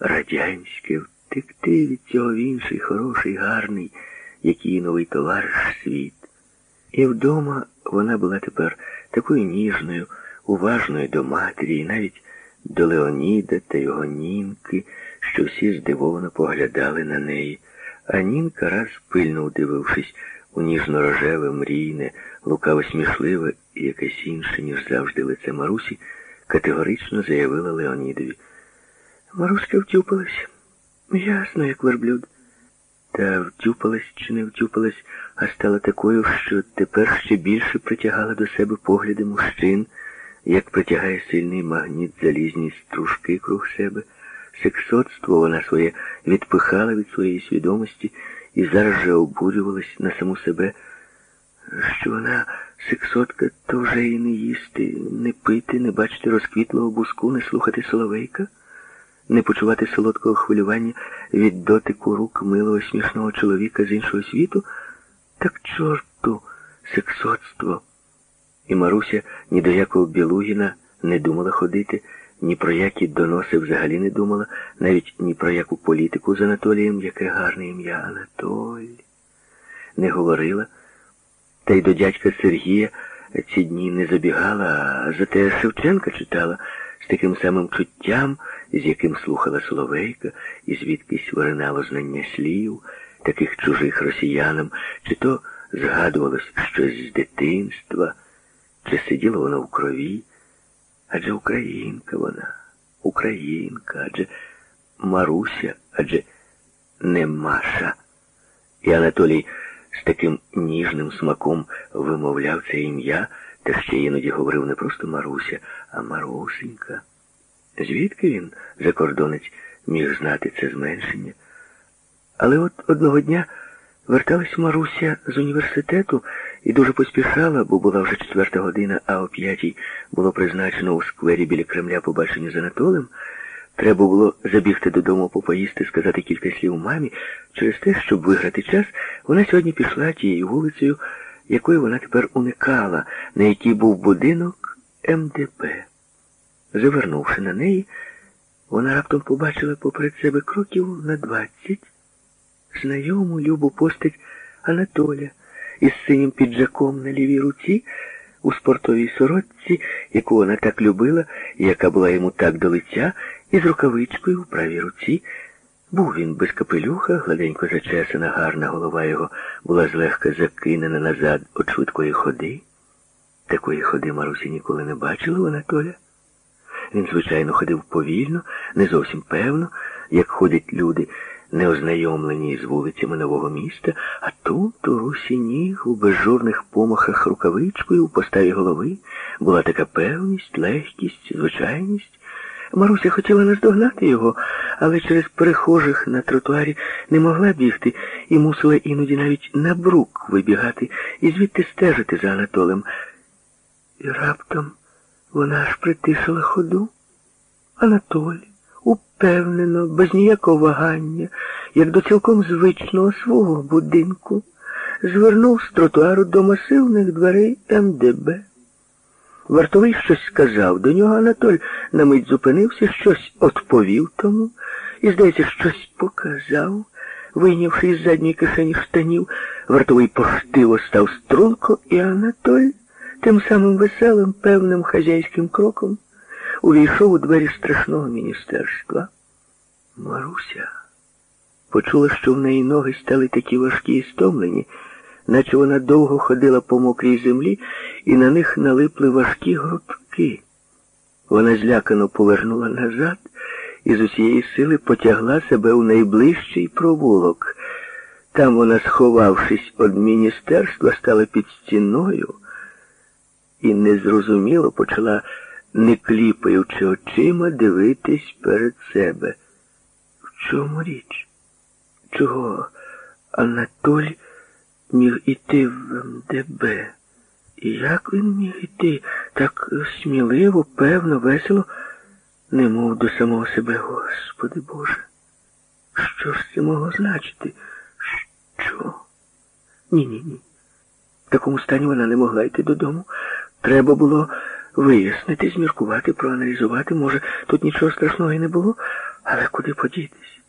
радянське, втекти від цього в інший, хороший, гарний, як її новий товариш світ. І вдома вона була тепер такою ніжною, уважною до матері, і навіть до Леоніда та його нінки, що всі здивовано поглядали на неї. А нінка, раз пильно удивившись у ніжно-рожеве, мрійне, лукаво смішливе і якесь інше, ніж завжди лице Марусі, категорично заявила Леонідові. Маруська втюпалась. Ясно, як верблюд. Та втюпалась чи не втюпалась, а стала такою, що тепер ще більше притягала до себе погляди мужчин, як притягає сильний магніт залізні стружки круг себе. Сексотство вона своє відпихала від своєї свідомості і зараз же обурювалась на саму себе, що вона сексотка, то вже і не їсти, не пити, не бачити розквітлого буску, не слухати соловейка, не почувати солодкого хвилювання від дотику рук милого смішного чоловіка з іншого світу, так чорту сексотство. І Маруся ні до якого Білугіна не думала ходити, ні про які доноси взагалі не думала, навіть ні про яку політику з Анатолієм, яке гарне ім'я Анатолій, не говорила. Та й до дядька Сергія ці дні не забігала, а зате Шевченка читала з таким самим чуттям, з яким слухала Соловейка, і звідкись виринало знання слів, таких чужих росіянам, чи то згадувалось щось з дитинства, чи сиділо воно в крові. Адже українка вона, українка, адже Маруся, адже не Маша. І Анатолій з таким ніжним смаком вимовляв це ім'я, та ще іноді говорив не просто Маруся, а Марусенька. Звідки він, закордонець, міг знати це зменшення? Але от одного дня верталась Маруся з університету і дуже поспішала, бо була вже четверта година, а о п'ятій було призначено у сквері біля Кремля побачення з Анатолем. Треба було забігти додому попоїсти, сказати кілька слів мамі. Через те, щоб виграти час, вона сьогодні пішла тією вулицею, якої вона тепер уникала, на якій був будинок МДП. Завернувши на неї, вона раптом побачила поперед себе кроків на двадцять знайому любу постать Анатоля із синім піджаком на лівій руці у спортовій сорочці, яку вона так любила і яка була йому так до лиця, і з рукавичкою в правій руці. Був він без капелюха, гладенько зачесана, гарна голова його була злегка закинена назад від швидкої ходи. Такої ходи Марусі ніколи не бачила у Анатоля. Він, звичайно, ходив повільно, не зовсім певно, як ходять люди, не ознайомлені з вулицями нового міста, а тут, у русі ніг, у безжурних помахах рукавичкою, у поставі голови, була така певність, легкість, звичайність. Маруся хотіла наздогнати його, але через перехожих на тротуарі не могла бігти і мусила іноді навіть на брук вибігати і звідти стежити за Анатолем. І раптом вона аж притишила ходу. Анатолій, упевнено, без ніякого вагання, як до цілком звичного свого будинку, звернув з тротуару до масивних дверей МДБ. Вартовий щось сказав до нього, Анатоль на мить зупинився, щось відповів тому і, здається, щось показав, вийнявши із задньої кишені штанів, вартовий поштиво став струнко, і Анатоль тим самим веселим, певним хазяйським кроком увійшов у двері страшного міністерства. Маруся почула, що в неї ноги стали такі важкі і стомлені, наче вона довго ходила по мокрій землі, і на них налипли важкі грудки. Вона злякано повернула назад і з усієї сили потягла себе у найближчий провулок. Там вона, сховавшись від міністерства, стала під стіною і незрозуміло почала, не кліпаючи очима, дивитись перед себе. В чому річ? Чого Анатолій міг іти в МДБ? І як він міг іти так сміливо, певно, весело, немов до самого себе, Господи Боже? Що ж це могло значити? Що? Ні-ні ні. В такому стані вона не могла йти додому. Треба було вияснити, зміркувати, проаналізувати. Може, тут нічого страшного і не було, Але куди подітись?